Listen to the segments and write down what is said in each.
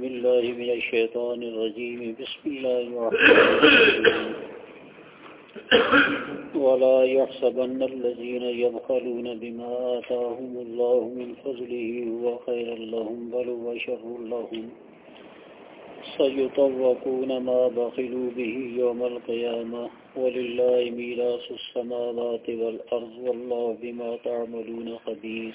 بالله من الشيطان الرجيم. بسم الله الرحمن الرحيم. ولا يحسبن الذين يبخلون بما آتاهم الله من فضله هو خير لهم بل وشر لهم. سيطوقون ما بخلوا به يوم القيامة. ولله ميراث السماوات والأرض والله بما تعملون خبير.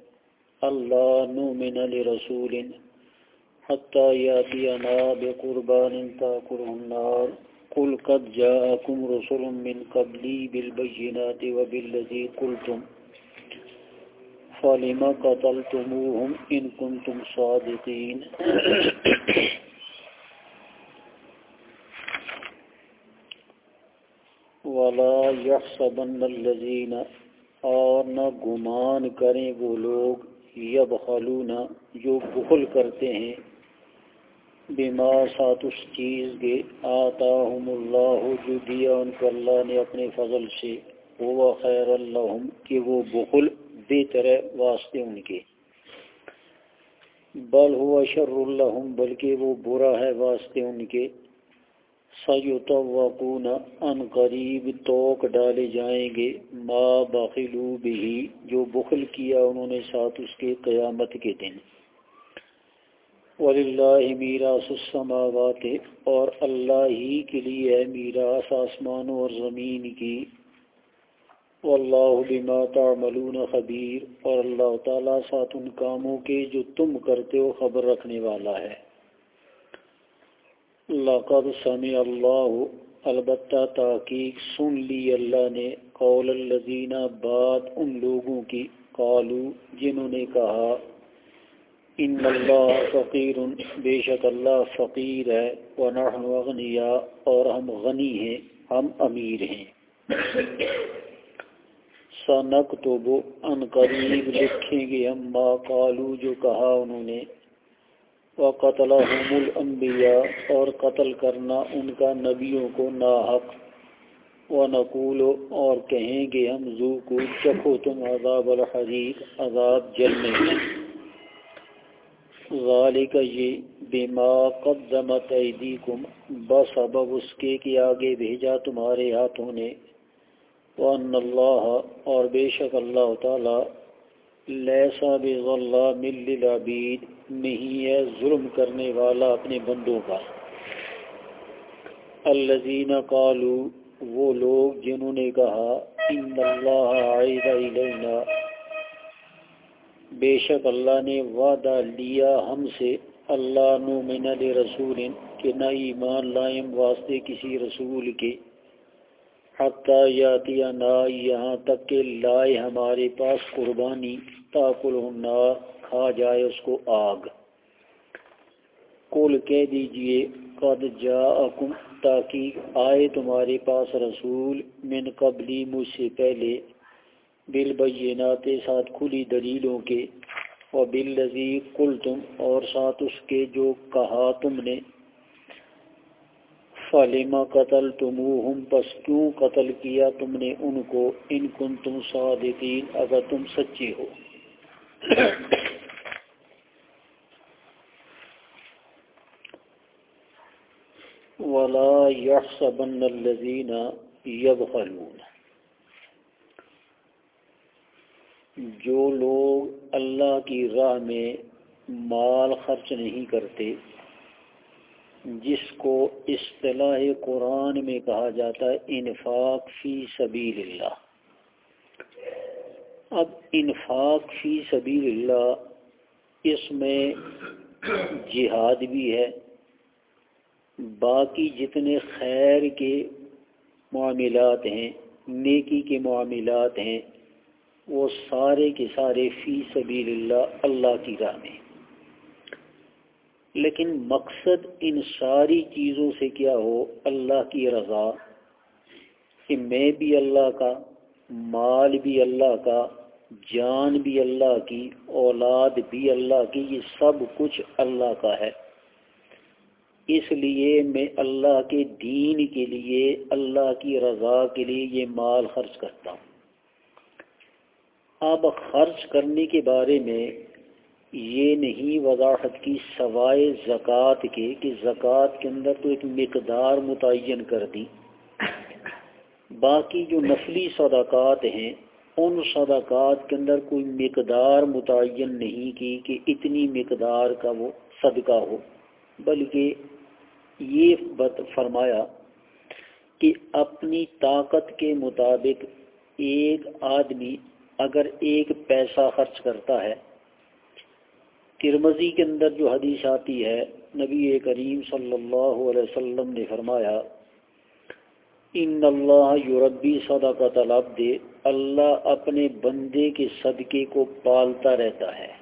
اللہ نؤمن لرسول حتى ياتينا بقربان تاكله النار. قل قد جاءكم رسل من قبلي بالبينات وبالذي قلتم. فلما قتلتموهم إن كنتم صادقين؟ ولا يحسبن الذين اور نہ گمان کریں وہ لوگ یب خلونا جو بخل کرتے ہیں بیمار ساتھ اس چیز کے آتا اللہ جو دیا ان کو اللہ نے اپنے فضل سے وہ خیر اللہ کہ وہ بخل بہتر ہے واسطے ان کے۔ بل ہوا شر اللہ بلکہ وہ برا ہے واسطے ان کے۔ سیتوقون ان قریب توق ڈالے جائیں گے۔ ما بخلو بھی جو بخل کیا انہوں نے ساتھ اس کے قیامت کے دن۔ وللہ میراث السماوات۔ اور اللہ ہی کے لیے ہے میراث آسمانوں اور زمین کی۔ واللہ بما تعملون خبیر اور اللہ تعالیٰ ساتھ ان کاموں کے جو تم کرتے ہو خبر رکھنے والا ہے۔ لقد سمع اللہ البتہ تحقیق سن لی اللہ نے، قول الذین بات ان لوگوں کی قالو جنہوں نے کہا، ان اللہ فقیر، بے شک اللہ فقیر ہے، ونحن اغنیا، اور ہم غنی ہیں، ہم امیر ہیں۔ سنکتب ان قریب لکھیں گے ہم ما قالو جو کہا انہوں نے۔ و قتل الانبیاء اور قتل کرنا ان کا نبیوں کو ناحق۔ و نقول اور کہیں گے ہم زو کو چکھو تم عذاب الحریق، عذاب جلنے میں۔ ذالک یہ بما قدمت ایدیکم بسبب اس کے کہ آگے بھیجا تمہارے ہاتھوں نے۔ وان اللہ اور بے شک اللہ تعالی، لیسا بظلام للعبید۔ نہیں ہے ظلم کرنے والا اپنے بندوں کا۔ الذین قالو وہ لوگ جنہوں نے کہا، ان اللہ عید بے شک اللہ نے وعدہ لیا ہم سے، اللہ نومن لرسول کہ نہ ایمان لائم واسطے کسی رسول کے۔ حتیٰ یاتی نا یہاں تک کہ لائے ہمارے پاس قربانی تاکل النار کھا جائے اس کو آگ۔ کول کہہ دیجیے، قد جاءکم تاکہ آئے تمہارے پاس رسول من قبلی مجھ سے پہلے۔ بالبینات ساتھ کھلی دلیلوں کے۔ و بالذی قلتم، اور ساتھ اس کے جو کہا تم نے۔ فلما قتل تموہم پس کیوں قتل کیا تم نے ان کو؟ ان کن تم صادقین، اگر تم سچے ہو ولا يحسبن الذين يبخلون جو لوگ اللہ کی راہ میں مال خرچ نہیں کرتے، جس کو اصطلاح قرآن میں کہا جاتا ہے، انفاق فی سبیل اللہ۔ اب انفاق فی سبیل اللہ، اس میں جہاد بھی ہے۔ باقی جتنے خیر کے معاملات ہیں، نیکی کے معاملات ہیں، وہ سارے کے سارے فی سبیل اللہ اللہ کی راہ میں لیکن مقصد ان ساری چیزوں سے کیا ہو؟ اللہ کی رضا، کہ میں بھی اللہ کا، مال بھی اللہ کا، جان بھی اللہ کی، اولاد بھی اللہ کی، یہ سب کچھ اللہ کا ہے۔ اس لیے میں اللہ کے دین کے لیے، اللہ کی رضا کے لیے یہ مال خرچ کرتا ہوں۔ اب خرچ کرنے کے بارے میں یہ نہیں وضاحت کی سوائے زکوٰۃ کے کہ زکوٰۃ کے اندر تو ایک مقدار متعین کر دی۔ باقی جو نسلی صدقات ہیں، ان صدقات کے اندر کوئی مقدار متعین نہیں کی کہ اتنی مقدار کا وہ صدقہ ہو، بلکہ یہ بت فرمایا کہ اپنی طاقت کے مطابق ایک آدمی اگر ایک پیسہ خرچ کرتا ہے ترمزی کے اندر جو حدیث آتی ہے، نبی کریم صلی اللہ علیہ وسلم نے فرمایا، ان اللہ یوربی صدقہ طلب دے اللہ اپنے بندے کے صدقے کو پالتا رہتا ہے۔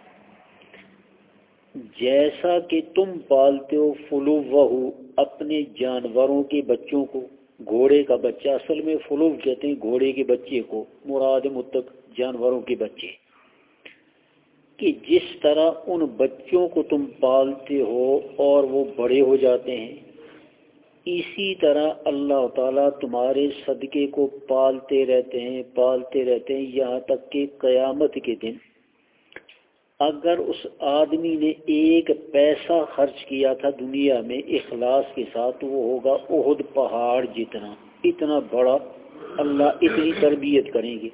جیسا کہ تم پالتے ہو فلو وہو اپنے جانوروں کے بچوں کو، گھوڑے کا بچہ، اصل میں فلو کہتے ہیں گھوڑے کے بچے کو، مراد متق جانوروں کے بچے۔ کہ جس طرح ان بچوں کو تم پالتے ہو اور وہ بڑے ہو جاتے ہیں، اسی طرح اللہ تعالیٰ تمہارے صدقے کو پالتے رہتے ہیں، پالتے رہتے ہیں یہاں تک کہ قیامت کے دن۔ اگر اس آدمی نے ایک پیسہ خرچ کیا تھا دنیا میں اخلاص کے ساتھ وہ ہوگا عہد پہاڑ جتنا۔ اتنا بڑا اللہ اتنی تربیت کریں گے۔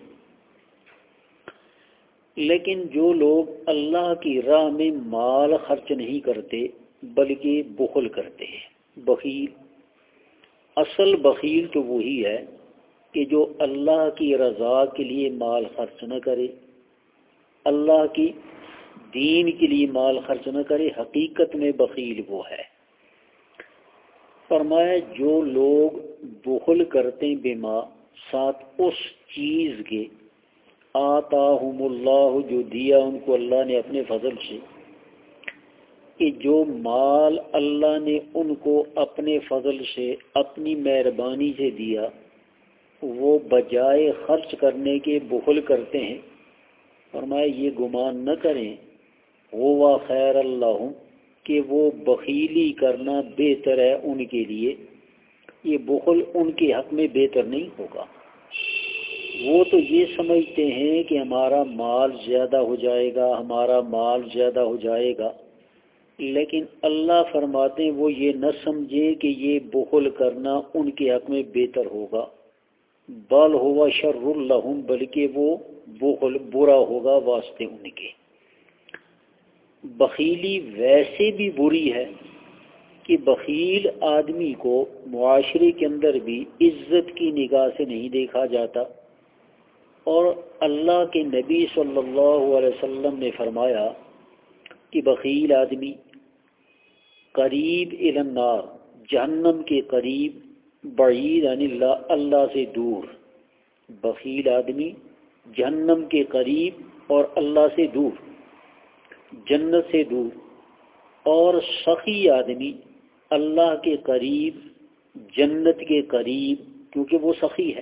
لیکن جو لوگ اللہ کی راہ میں مال خرچ نہیں کرتے، بلکہ بخل کرتے ہیں۔ بخیل۔ اصل بخیل تو وہی ہے کہ جو اللہ کی رضا کے لیے مال خرچ نہ کرے، اللہ کی دین کے لیے مال خرچ نہ کرے، حقیقت میں بخیل وہ ہے۔ فرمایا، جو لوگ بخل کرتے بما، ساتھ اس چیز کے آتا اللہ، جو دیا ان کو اللہ نے اپنے فضل سے، کہ جو مال اللہ نے ان کو اپنے فضل سے، اپنی مہربانی سے دیا، وہ بجائے خرچ کرنے کے بخل کرتے ہیں۔ فرمایا، یہ گمان نہ کریں وہ خیر اللہ کہ وہ بخیلی کرنا بہتر ہے ان کے لیے۔ یہ بخل ان کے حق میں بہتر نہیں ہوگا۔ وہ تو یہ سمجھتے ہیں کہ ہمارا مال زیادہ ہو جائے گا، ہمارا مال زیادہ ہو جائے گا۔ لیکن اللہ فرماتے ہیں وہ یہ نہ سمجھے کہ یہ بخل کرنا ان کے حق میں بہتر ہوگا۔ بل ہوا شر الحم بلکہ وہ بخل برا ہوگا واسطے ان کے۔ بخیلی ویسے بھی بری ہے کہ بخیل آدمی کو معاشرے کے اندر بھی عزت کی نگاہ سے نہیں دیکھا جاتا۔ اور اللہ کے نبی صلی اللہ علیہ وسلم نے فرمایا کہ بخیل آدمی قریب النار، جہنم کے قریب، بعید عن اللہ اللہ سے دور۔ بخیل آدمی جہنم کے قریب اور اللہ سے دور۔ جنت سے دور اور سخی آدمی اللہ کے قریب، جنت کے قریب، کیونکہ وہ سخی ہے۔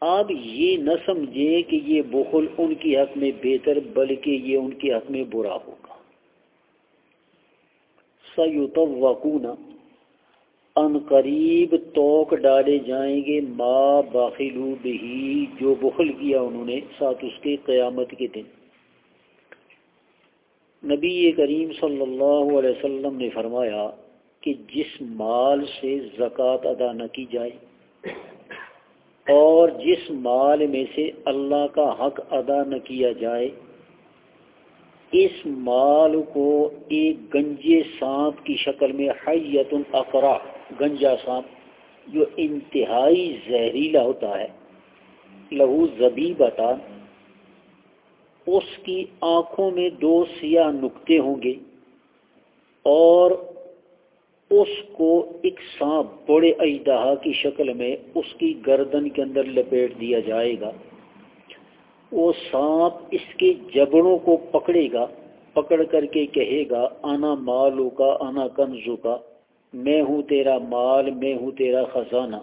آپ یہ نہ سمجھیں کہ یہ بخل ان کی حق میں بہتر، بلکہ یہ ان کے حق میں برا ہوگا۔ سیوتوقون ان قریب توک ڈالے جائیں گے، ما باخلو بہی جو بخل کیا انہوں نے ساتھ اس کے قیامت کے دن۔ نبی کریم صلی اللہ علیہ وسلم نے فرمایا کہ جس مال سے زکوٰۃ ادا نہ کی جائے اور جس مال میں سے اللہ کا حق ادا نہ کیا جائے، اس مال کو ایک گنجے سانپ کی شکل میں حیت الاقرا، گنجا سانپ، جو انتہائی زہریلا ہوتا ہے، لہو زبی بتا اس کی آنکھوں میں دو سیاہ نقطے ہوں گے اور اس کو ایک سانپ بڑے اجدہا کی شکل میں اس کی گردن کے اندر لپیٹ دیا جائے گا۔ وہ سانپ اس کے جبڑوں کو پکڑے گا، پکڑ کر کے کہے گا آنا مالو کا آنا کنزو کا، میں ہوں تیرا مال، میں ہوں تیرا خزانہ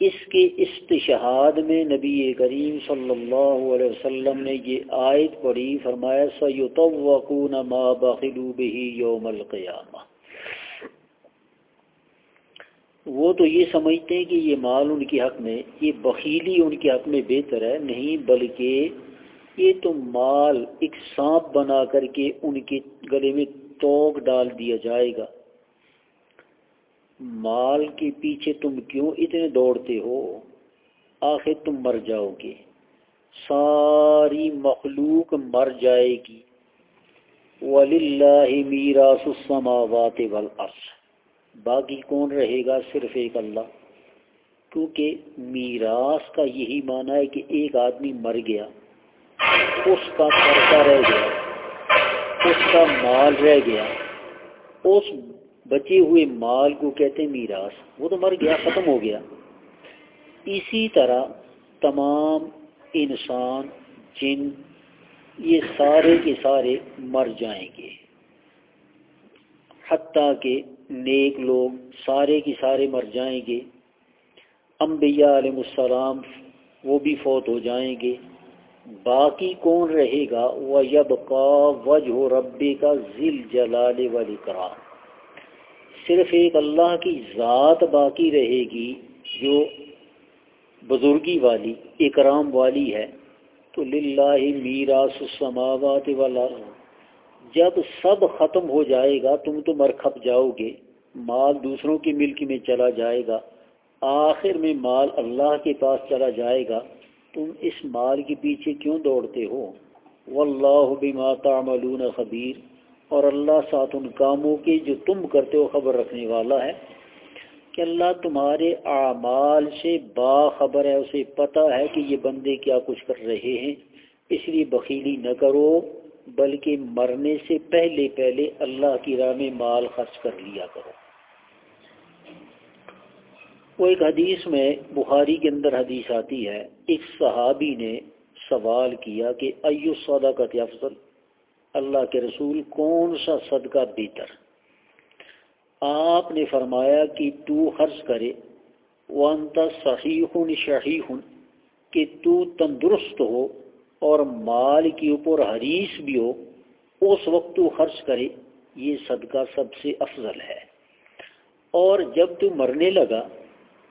اس کے استشہاد میں نبی کریم صلی اللہ علیہ وسلم نے یہ آیت پڑھی، فرمایا سیتوقون ما بخلو بہی یوم القیامہ وہ تو یہ سمجھتے ہیں کہ یہ مال ان کے حق میں، یہ بخیلی ان کے حق میں بہتر ہے، نہیں، بلکہ یہ تو مال ایک سانپ بنا کر کے ان کے گلے میں توک ڈال دیا جائے گا۔ مال کے پیچھے تم کیوں اتنے دوڑتے ہو؟ آخر تم مر جاؤ گے۔ ساری مخلوق مر جائے گی۔ وَلِلَّهِ مِيرَاسُ السَّمَاوَاتِ وَالْأَرْضِ۔ باقی کون رہے گا؟ صرف ایک اللہ۔ کیونکہ میراث کا یہی معنی ہے کہ ایک آدمی مر گیا۔ اس کا قرضہ رہ گیا۔ اس کا مال رہ گیا۔ اس بچے ہوئے مال کو کہتے ہیں میراث، وہ تو مر گیا، ختم ہو گیا۔ اسی طرح تمام انسان، جن، یہ سارے کے سارے مر جائیں گے۔ حتیٰ کہ نیک لوگ سارے کے سارے مر جائیں گے۔ انبیاء علیہ السلام وہ بھی فوت ہو جائیں گے۔ باقی کون رہے گا؟ وہ یب کا وجہ ربی کا ذیل جلال والی کرام صرف ایک اللہ کی ذات باقی رہے گی جو بزرگی والی، اکرام والی ہے، تو للہ میراث السماوات والارض۔ جب سب ختم ہو جائے گا، تم تو مر کھپ جاؤ گے، مال دوسروں کی ملک میں چلا جائے گا، آخر میں مال اللہ کے پاس چلا جائے گا۔ تم اس مال کے پیچھے کیوں دوڑتے ہو؟ واللہ بما تعملون خبیر۔ اور اللہ ساتھ ان کاموں کے جو تم کرتے ہو خبر رکھنے والا ہے کہ اللہ تمہارے اعمال سے باخبر ہے، اسے پتہ ہے کہ یہ بندے کیا کچھ کر رہے ہیں۔ اس لیے بخیلی نہ کرو، بلکہ مرنے سے پہلے پہلے اللہ کی راہ میں مال خرچ کر لیا کرو۔ وہ ایک حدیث میں بخاری کے اندر حدیث آتی ہے۔ ایک صحابی نے سوال کیا کہ ایو صدقت افضل؟ اللہ کے رسول کون سا صدقہ بہتر؟ آپ نے فرمایا کہ تو خرچ کرے وانتا صحیح شہیح کہ تو تندرست ہو اور مال کے اوپر حریث بھی ہو، اس وقت تو خرچ کرے، یہ صدقہ سب سے افضل ہے۔ اور جب تو مرنے لگا،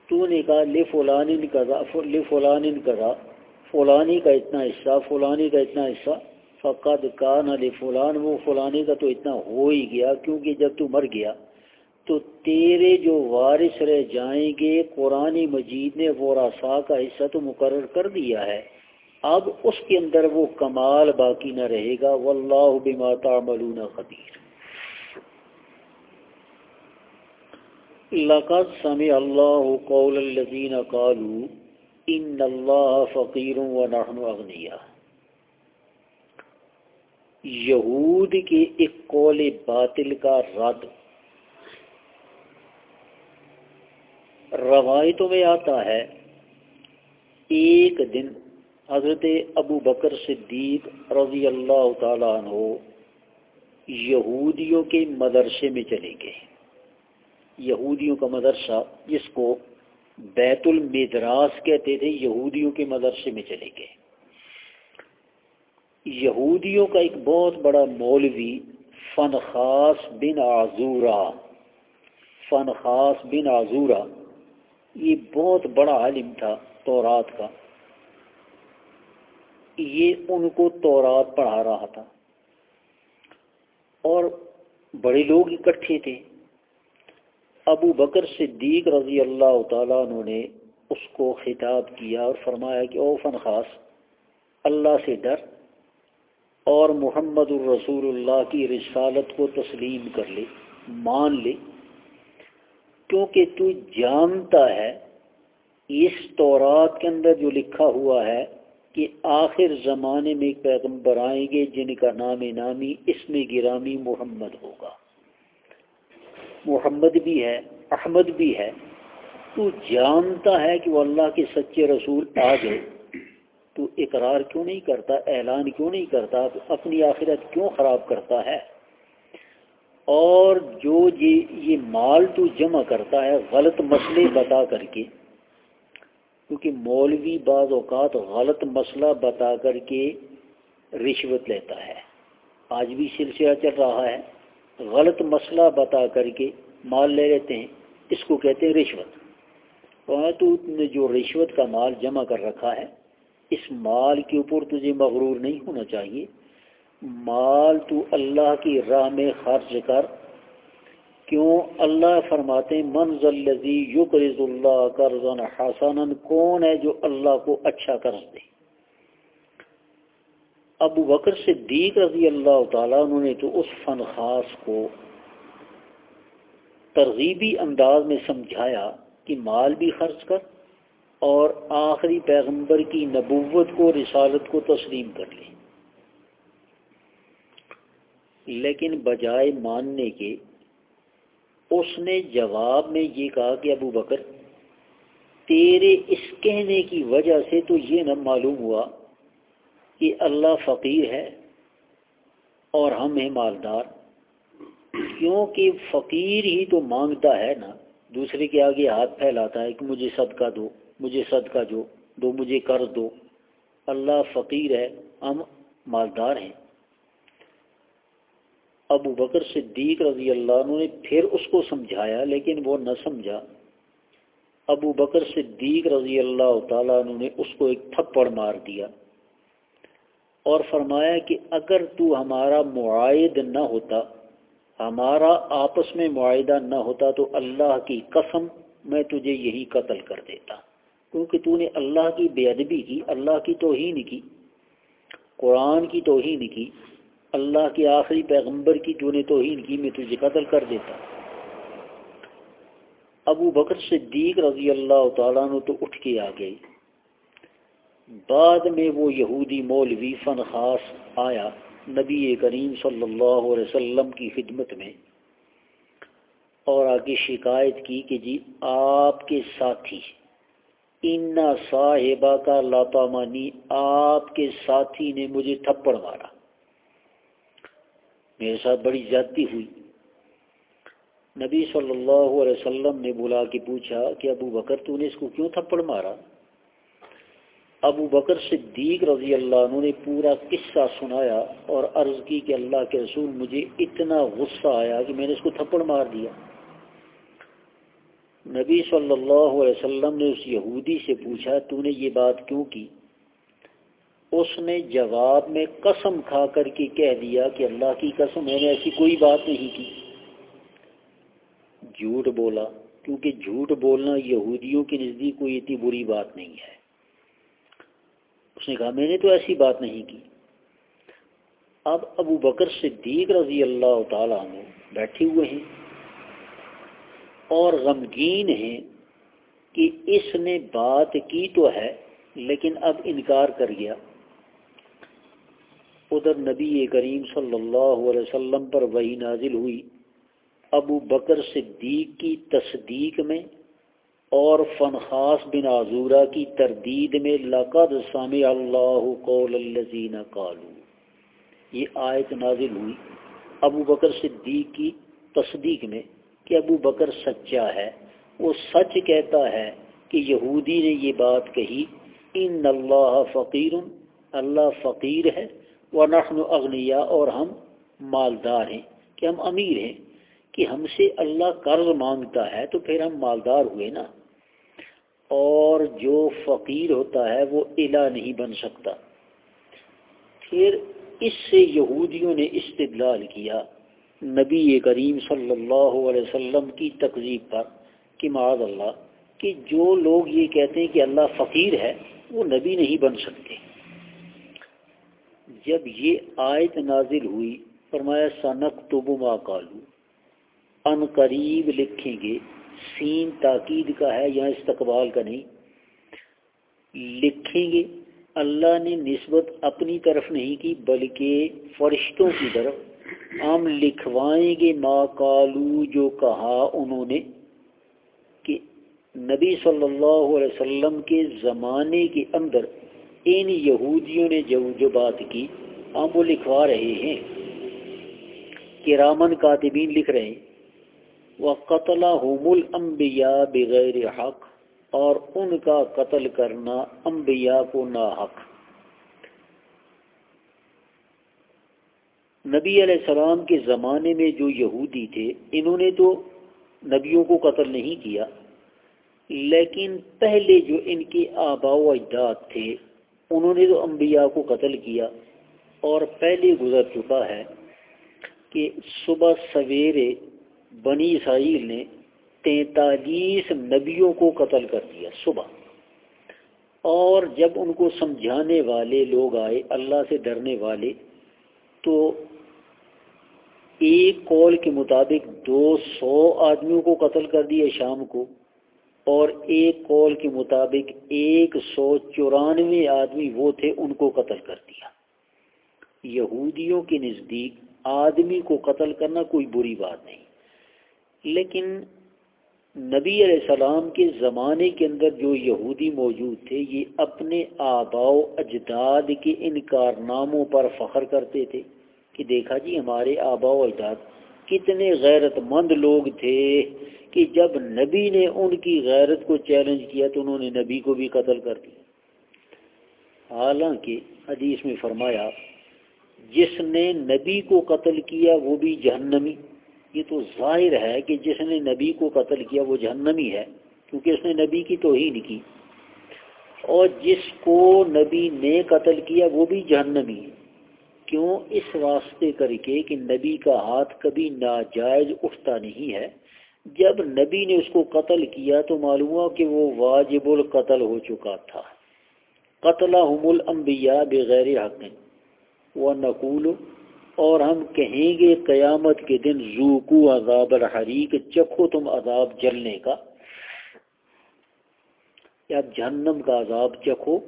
تو نے کہا، لے فلان کذا لے فلان کذا فلانی کا اتنا حصہ، فلانی کا اتنا حصہ۔ فقد کان علی فلان وہ فلانے کا تو اتنا ہو ہی گیا، کیونکہ جب تو مر گیا، تو تیرے جو وارث رہ جائیں گے، قرآن مجید نے ورثا کا حصہ تو مقرر کر دیا ہے۔ اب اس کے اندر وہ کمال باقی نہ رہے گا۔ واللہ بما تعملون خبیر لقد سمع اللہ قول الذین قالوا ان اللہ فقیر ونحن اغنیاء یہود کے ایک قول باطل کا رد۔ روایتوں میں آتا ہے، ایک دن حضرت ابو بکر صدیق رضی اللہ تعالیٰ عنہ یہودیوں کے مدرسے میں چلے گئے۔ یہودیوں کا مدرسہ جس کو بیت المدراس کہتے تھے، یہودیوں کے مدرسے میں چلے گئے۔ یہودیوں کا ایک بہت بڑا مولوی فن خاص بن آزورا فن خاص بن آزورا یہ بہت بڑا عالم تھا تورات کا۔ یہ ان کو تورات پڑھا رہا تھا۔ اور بڑے لوگ اکٹھے تھے۔ ابو بکر صدیق رضی اللہ تعالیٰ انہوں نے اس کو خطاب کیا اور فرمایا کہ او فن خاص اللہ سے ڈر۔ اور محمد الرسول اللہ کی رسالت کو تسلیم کر لے، مان لے۔ کیونکہ تو جانتا ہے، اس تورات کے اندر جو لکھا ہوا ہے کہ آخر زمانے میں ایک پیغمبر آئیں گے، جن کا نام نامی، اس میں گرامی محمد ہوگا۔ محمد بھی ہے، احمد بھی ہے۔ تو جانتا ہے کہ وہ اللہ کے سچے رسول آ گئے۔ تو اقرار کیوں نہیں کرتا، اعلان کیوں نہیں کرتا تو اپنی آخرت کیوں خراب کرتا ہے؟ اور جو یہ یہ مال تو جمع کرتا ہے، غلط مسئلے بتا کر کے، کیونکہ مولوی بعض اوقات غلط مسئلہ بتا کر کے رشوت لیتا ہے۔ آج بھی سلسلہ چل رہا ہے، غلط مسئلہ بتا کر کے مال لے لیتے ہیں، اس کو کہتے ہیں رشوت۔ تو نے جو رشوت کا مال جمع کر رکھا ہے اس مال کے اوپر تجھے مغرور نہیں ہونا چاہیے۔ مال تو اللہ کی راہ میں خرچ کر۔ کیوں؟ اللہ فرماتے منزل یقرض اللہ قرض حسن کون ہے جو اللہ کو اچھا قرض دے؟ ابو بکر صدیق رضی اللہ تعالیٰ انہوں نے تو اس فن خاص کو ترغیبی انداز میں سمجھایا کہ مال بھی خرچ کر۔ اور آخری پیغمبر کی نبوت کو، رسالت کو تسلیم کر لے۔ لیکن بجائے ماننے کے، اس نے جواب میں یہ کہا کہ ابو بکر، تیرے اس کہنے کی وجہ سے تو یہ نہ معلوم ہوا کہ اللہ فقیر ہے اور ہم ہیں مالدار، کیونکہ فقیر ہی تو مانگتا ہے نا، دوسرے کے آگے ہاتھ پھیلاتا ہے کہ مجھے صدقہ دو۔ مجھے صدقہ جو دو مجھے قرض دو۔ اللہ فقیر ہے، ہم مالدار ہیں۔ ابو بکر صدیق رضی اللہ عنہ نے پھر اس کو سمجھایا، لیکن وہ نہ سمجھا۔ ابو بکر صدیق رضی اللہ تعالیٰ عنہ نے اس کو ایک تھپڑ مار دیا اور فرمایا کہ اگر تو ہمارا معاہد نہ ہوتا، ہمارا آپس میں معاہدہ نہ ہوتا تو اللہ کی قسم میں تجھے یہی قتل کر دیتا۔ کیونکہ تو نے اللہ کی بے ادبی کی، اللہ کی توہین کی، قرآن کی توہین کی، اللہ کے آخری پیغمبر کی تو نے توہین کی، میں تجھے قتل کر دیتا۔ ابو بکر صدیق رضی اللہ تعالیٰ نے تو اٹھ کے آ گئی بعد میں وہ یہودی مولوی فن خاص آیا نبی کریم صلی اللہ علیہ وسلم کی خدمت میں اور آگے شکایت کی کہ جی آپ کے ساتھی ان صاحبہ کا لاپا مانی آپ کے ساتھی نے مجھے تھپڑ مارا۔ میرے ساتھ بڑی زیادتی ہوئی۔ نبی صلی اللہ علیہ وسلم نے بلا کے پوچھا کہ ابو بکر، تو نے اس کو کیوں تھپڑ مارا؟ ابو بکر صدیق رضی اللہ عنہ نے پورا قصہ سنایا اور عرض کی کہ اللہ کے رسول مجھے اتنا غصہ آیا کہ میں نے اس کو تھپڑ مار دیا۔ نبی صلی اللہ علیہ وسلم نے اس یہودی سے پوچھا تو نے یہ بات کیوں کی؟ اس نے جواب میں قسم کھا کر کے کہہ دیا کہ اللہ کی قسم، میں نے ایسی کوئی بات نہیں کی۔ جھوٹ بولا، کیونکہ جھوٹ بولنا یہودیوں کے نزدیک کوئی اتنی بری بات نہیں ہے۔ اس نے کہا، میں نے تو ایسی بات نہیں کی۔ اب ابو بکر صدیق رضی اللہ تعالیٰ عنہ بیٹھے ہوئے ہیں۔ اور غمگین ہیں کہ اس نے بات کی تو ہے، لیکن اب انکار کر گیا۔ ادھر نبی کریم صلی اللہ علیہ وسلم پر وہی نازل ہوئی۔ ابو بکر صدیق کی تصدیق میں اور فنخاس بن عزورہ کی تردید میں لقد سامع اللہ قول الزین قالو یہ آیت نازل ہوئی۔ ابو بکر صدیق کی تصدیق میں۔ کہ ابو بکر سچا ہے، وہ سچ کہتا ہے کہ یہودی نے یہ بات کہی، ان اللہ فقیر اللہ فقیر ہے وہ نخن اغنیا اور ہم مالدار ہیں، کہ ہم امیر ہیں۔ کہ ہم سے اللہ قرض مانگتا ہے تو پھر ہم مالدار ہوئے نا۔ اور جو فقیر ہوتا ہے وہ الہ نہیں بن سکتا۔ پھر اس سے یہودیوں نے استدلال کیا۔ نبی کریم صلی اللہ علیہ وسلم کی تقزیب پر کہ معاذ اللہ، کہ جو لوگ یہ کہتے ہیں کہ اللہ فقیر ہے، وہ نبی نہیں بن سکتے۔ جب یہ آیت نازل ہوئی، فرمایا سنک تو ما کالو ان قریب لکھیں گے، سین تاکید کا ہے یا استقبال کا نہیں۔ لکھیں گے، اللہ نے نسبت اپنی طرف نہیں کی، بلکہ فرشتوں کی طرف ہم لکھوائیں گے ما کالو جو کہا انہوں نے کہ نبی صلی اللہ علیہ وسلم کے زمانے کے اندر ان یہودیوں نے جو جو بات کی، ہم وہ لکھوا رہے ہیں۔ کہ رامن کاتبین لکھ رہے ہیں۔ وہ قتل حمل بغیر حق اور ان کا قتل کرنا انبیاء کو نا نبی علیہ السلام کے زمانے میں جو یہودی تھے، انہوں نے تو نبیوں کو قتل نہیں کیا، لیکن پہلے جو ان کے آبا و اجداد تھے، انہوں نے تو انبیاء کو قتل کیا اور پہلے گزر چکا ہے کہ صبح سویرے بنی اسرائیل نے تینتالیس نبیوں کو قتل کر دیا صبح۔ اور جب ان کو سمجھانے والے لوگ آئے، اللہ سے ڈرنے والے، تو ایک کال کے مطابق دو سو آدمیوں کو قتل کر دیا شام کو اور ایک کال کے مطابق ایک سو چورانوے آدمی وہ تھے ان کو قتل کر دیا۔ یہودیوں کے نزدیک آدمی کو قتل کرنا کوئی بری بات نہیں۔ لیکن نبی علیہ السلام کے زمانے کے اندر جو یہودی موجود تھے، یہ اپنے آبا و اجداد کے ان کارناموں پر فخر کرتے تھے۔ کہ دیکھا جی ہمارے آبا و اجداد کتنے غیرت مند لوگ تھے کہ جب نبی نے ان کی غیرت کو چیلنج کیا تو انہوں نے نبی کو بھی قتل کر دیا۔ حالانکہ حدیث میں فرمایا، جس نے نبی کو قتل کیا وہ بھی جہنمی۔ یہ تو ظاہر ہے کہ جس نے نبی کو قتل کیا وہ جہنمی ہے، کیونکہ اس نے نبی کی توہین کی۔ اور جس کو نبی نے قتل کیا وہ بھی جہنمی ہے۔ کیوں اس واسطے کر کے کہ نبی کا ہاتھ کبھی ناجائز اٹھتا نہیں ہے؟ جب نبی نے اس کو قتل کیا تو معلوم ہوا کہ وہ واجب القتل ہو چکا تھا۔ قتل الانبیاء بغیر حق۔ و نقول اور ہم کہیں گے قیامت کے دن زوکو عذاب الحریق، چکھو تم عذاب جلنے کا۔ یا جہنم کا عذاب چکھو۔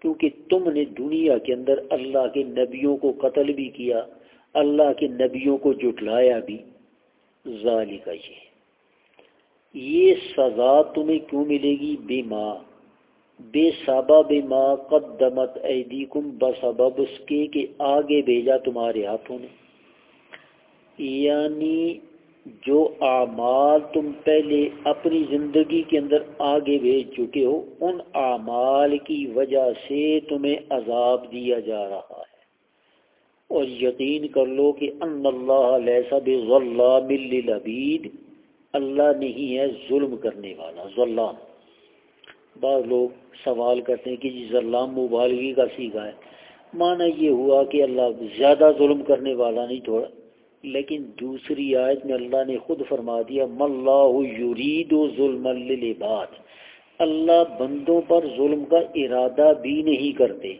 کیونکہ تم نے دنیا کے اندر اللہ کے نبیوں کو قتل بھی کیا، اللہ کے نبیوں کو جٹلایا بھی۔ ظالی کا یہ۔ یہ سزا تمہیں کیوں ملے گی؟ بے ماں بے صابہ، بے ماں قدمت ایدیکم، بسبب اس کے کہ آگے بھیجا تمہارے ہاتھوں نے۔ یعنی جو اعمال تم پہلے اپنی زندگی کے اندر آگے بھیج چکے ہو، ان اعمال کی وجہ سے تمہیں عذاب دیا جا رہا ہے۔ اور یقین کر لو کہ ان اللہ لیسا بظلام للعبید، اللہ نہیں ہے ظلم کرنے والا، ظلام۔ بعض لوگ سوال کرتے ہیں کہ جی ظلام مبالغی کا سیکھا ہے۔ معنی یہ ہوا کہ اللہ زیادہ ظلم کرنے والا نہیں، تھوڑا لیکن دوسری آیت میں اللہ نے خود فرما دیا ملہ یرید و ظلم للعباد. اللہ بندوں پر ظلم کا ارادہ بھی نہیں کرتے۔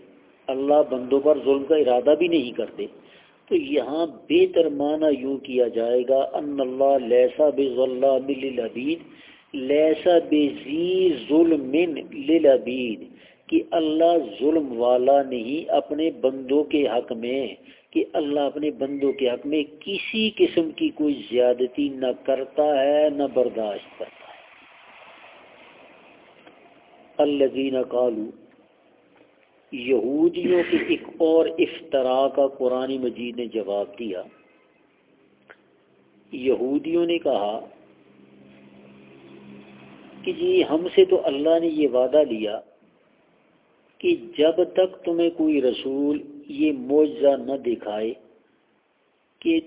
اللہ بندوں پر ظلم کا ارادہ بھی نہیں کرتے۔ تو یہاں بہتر معنی یوں کیا جائے گا، ان اللہ لیسا بظلام للعبید لیسا بزی ظلم للعبید کہ اللہ ظلم والا نہیں اپنے بندوں کے حق میں، کہ اللہ اپنے بندوں کے حق میں کسی قسم کی کوئی زیادتی نہ کرتا ہے، نہ برداشت کرتا ہے۔ اللہ کالو یہودیوں کے ایک اور افطرا کا قرآن مجید نے جواب دیا۔ یہودیوں نے کہا کہ جی ہم سے تو اللہ نے یہ وعدہ لیا کہ جب تک تمہیں کوئی رسول یہ معجزہ نہ دکھائے کہ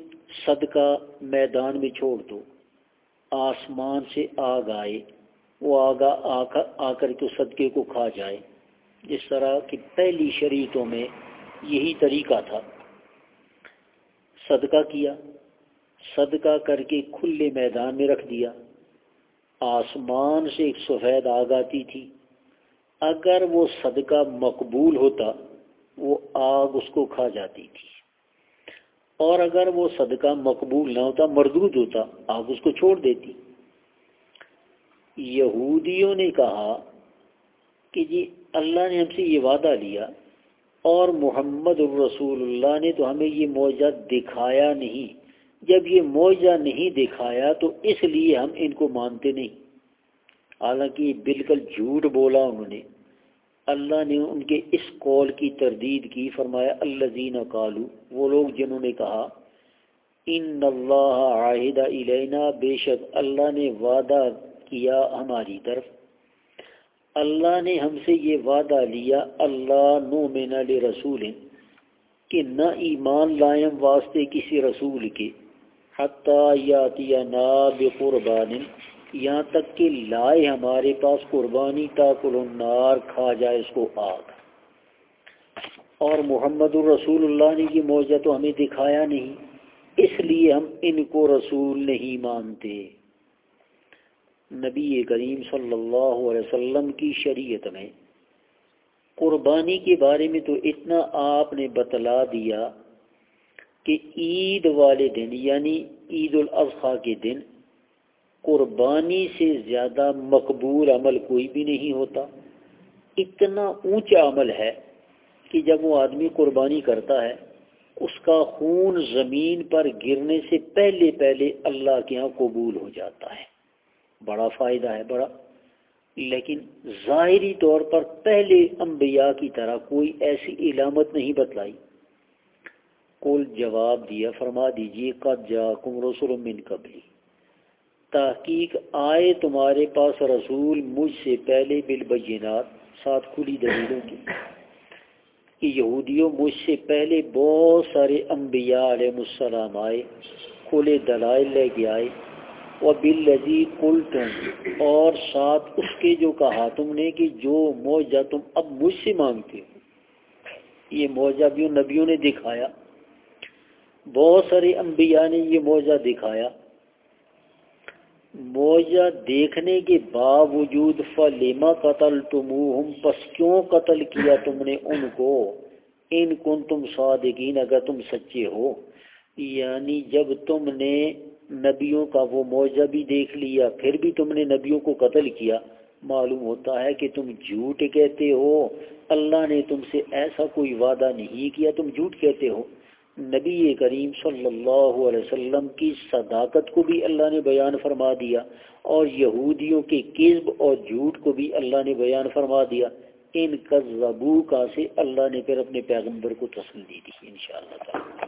صدقہ میدان میں چھوڑ دو، آسمان سے آگ آئے، وہ آگا آ کر کے صدقے کو کھا جائے۔ جس طرح کہ پہلی شریعتوں میں یہی طریقہ تھا۔ صدقہ کیا، صدقہ کر کے کھلے میدان میں رکھ دیا۔ آسمان سے ایک سفید آگ آتی تھی۔ اگر وہ صدقہ مقبول ہوتا، وہ آگ اس کو کھا جاتی تھی۔ اور اگر وہ صدقہ مقبول نہ ہوتا، مردود ہوتا، آگ اس کو چھوڑ دیتی۔ یہودیوں نے کہا کہ جی اللہ نے ہم سے یہ وعدہ لیا اور محمد الرسول اللہ نے تو ہمیں یہ معجزہ دکھایا نہیں۔ جب یہ معجزہ نہیں دکھایا تو اس لیے ہم ان کو مانتے نہیں۔ حالانکہ بالکل جھوٹ بولا انہوں نے۔ اللہ نے ان کے اس قول کی تردید کی، فرمایا اللہ زین کالو وہ لوگ جنہوں نے کہا، ان اللہ عاہد علینا بے شک اللہ نے وعدہ کیا ہماری طرف۔ اللہ نے ہم سے یہ وعدہ لیا، اللہ نو مین رسول کہ نہ ایمان لائیں واسطے کسی رسول کے، حتیٰ یا نا بے قربان یہاں تک کہ لائے ہمارے پاس قربانی تاکل النار کھا جائے اس کو آگ۔ اور محمد الرسول اللہ نے یہ موجہ تو ہمیں دکھایا نہیں، اس لیے ہم ان کو رسول نہیں مانتے۔ نبی کریم صلی اللہ علیہ وسلم کی شریعت میں قربانی کے بارے میں تو اتنا آپ نے بتلا دیا کہ عید والے دن یعنی عید الاضحیٰ کے دن قربانی سے زیادہ مقبول عمل کوئی بھی نہیں ہوتا۔ اتنا اونچا عمل ہے کہ جب وہ آدمی قربانی کرتا ہے، اس کا خون زمین پر گرنے سے پہلے پہلے اللہ کے یہاں قبول ہو جاتا ہے۔ بڑا فائدہ ہے، بڑا۔ لیکن ظاہری طور پر پہلے انبیاء کی طرح کوئی ایسی علامت نہیں بتلائی۔ کل جواب دیا، فرما دیجیے، قد جا کم رسول من قبلی۔ تحقیق، آئے تمہارے پاس رسول مجھ سے پہلے بالبینات، ساتھ کھلی دلیلوں کی۔ کہ یہودیوں مجھ سے پہلے بہت سارے انبیاء علیہ السلام آئے، کھلے دلائل لے کے آئے۔ وہ بل کل تم اور ساتھ اس کے جو کہا تم نے کہ جو موجہ تم اب مجھ سے مانگتے ہو۔ یہ موجہ بھی نبیوں نے دکھایا۔ بہت سارے انبیاء نے یہ موجہ دکھایا۔ موجہ دیکھنے کے باوجود فلیما قتل تم پس کیوں قتل کیا تم نے ان کو؟ ان کن تم صادقین، اگر تم سچے ہو۔ یعنی جب تم نے نبیوں کا وہ موجہ بھی دیکھ لیا، پھر بھی تم نے نبیوں کو قتل کیا، معلوم ہوتا ہے کہ تم جھوٹ کہتے ہو۔ اللہ نے تم سے ایسا کوئی وعدہ نہیں کیا، تم جھوٹ کہتے ہو۔ نبی کریم صلی اللہ علیہ وسلم کی صداقت کو بھی اللہ نے بیان فرما دیا اور یہودیوں کے قزب اور جھوٹ کو بھی اللہ نے بیان فرما دیا۔ ان قزبو کا سے اللہ نے پھر اپنے پیغمبر کو تسلی دی ان شاء اللہ تعالیٰ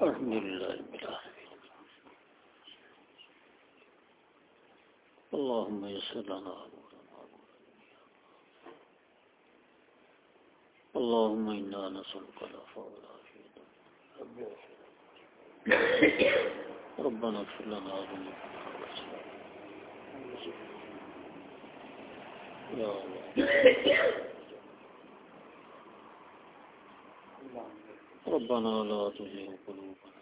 الحمد لله اللهم يسر لنا اللهم إنا نسألك العفو والعافية. ربنا اغفر لنا ذنوبنا يا الله. ربنا لا تزغ قلوبنا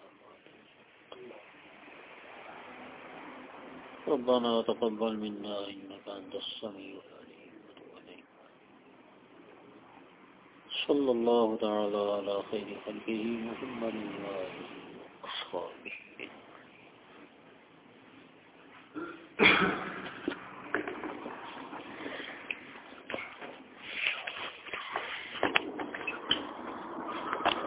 ربنا وتقبل منا إنك أنت السميع العليم صلى الله تعالى على خير خلقه محمد وآله وأصحابه Thank you.